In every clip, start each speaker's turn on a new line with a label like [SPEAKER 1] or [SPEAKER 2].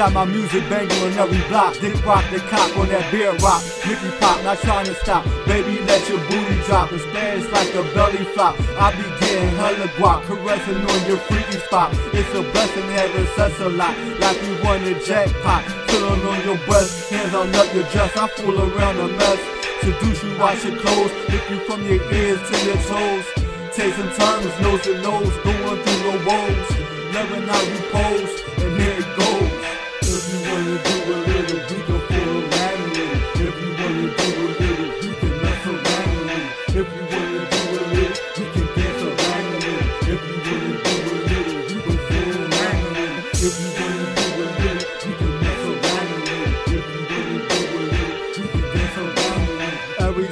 [SPEAKER 1] got my music banging on every block. Dick rock the cop on that beer rock. Nicky pop, not trying to stop. Baby, let your booty drop. It's fast like a belly flop. I be getting hella guap, caressing on your freaky spot. It's a blessing having sex a lot, like you won a jackpot. Filling on your breast, hands on up your dress. I fool around a mess. Seduce you, wash your clothes, lick you from your ears to your toes. Some turns, nose to nose, going through the woes. Loving how you pose, and here it goes.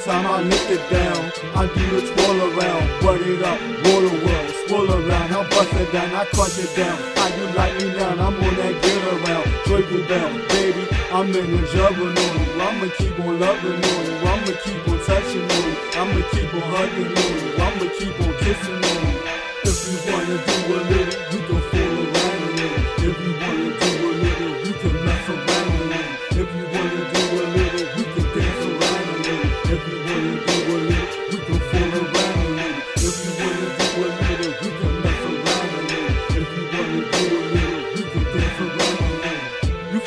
[SPEAKER 1] Time I lift it down, I do the twirl around, butt it up, roll the world, swirl around, I bust it down, I crush it down. How you like me now? I'm on that get around, joyful bell, baby. I'm in the juggling on you. I'ma keep on loving on you. I'ma keep on touching on you. I'ma keep on hugging on you. I'ma keep on kissing on you. If you wanna do a little, you can fool around a little. If you wanna do a little, you can mess around a little. If you wanna do a little,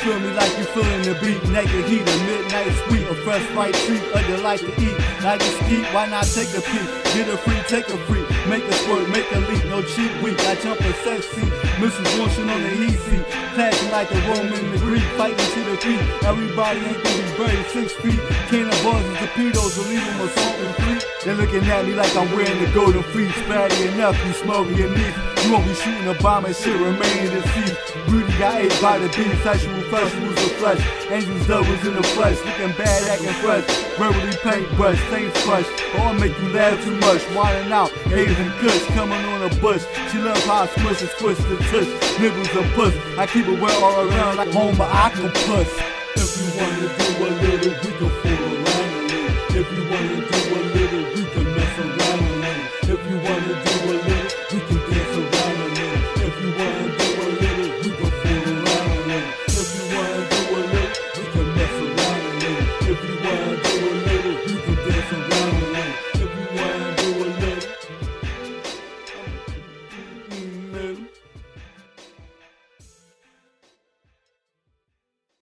[SPEAKER 1] feel me like you feeling the beat, naked heat, a midnight sweet, a fresh fried treat, a delight to eat. Like a ski, why not take a peek? Get a free, take a free, make a squirt, make a leap, no cheap week. I jump a seat, Mrs. Washing on the seat, clashing like the Roman the Greek, fighting to the feet. Everybody ain't gonna be buried six feet. Cannonballs and torpedoes will leave them assaulting fleet. They're looking at me like I'm wearing the golden fleece, spatty enough, you smoking your knee. You won't be shooting a bomb and shit remaining see. Rudy got ate by the beat, sexual festivals of flesh. Angels, devils in the flesh, looking bad, acting fresh. Verbally paintbrush, stains fresh. Or oh, I'll make you laugh too much. Wilding out, and kush, coming on a bush. She loves how I smush and squish the tush. Nibbles and puss. I keep it well all around like home Homer octopus. If you wanna do a little, we can